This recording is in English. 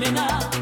criminal.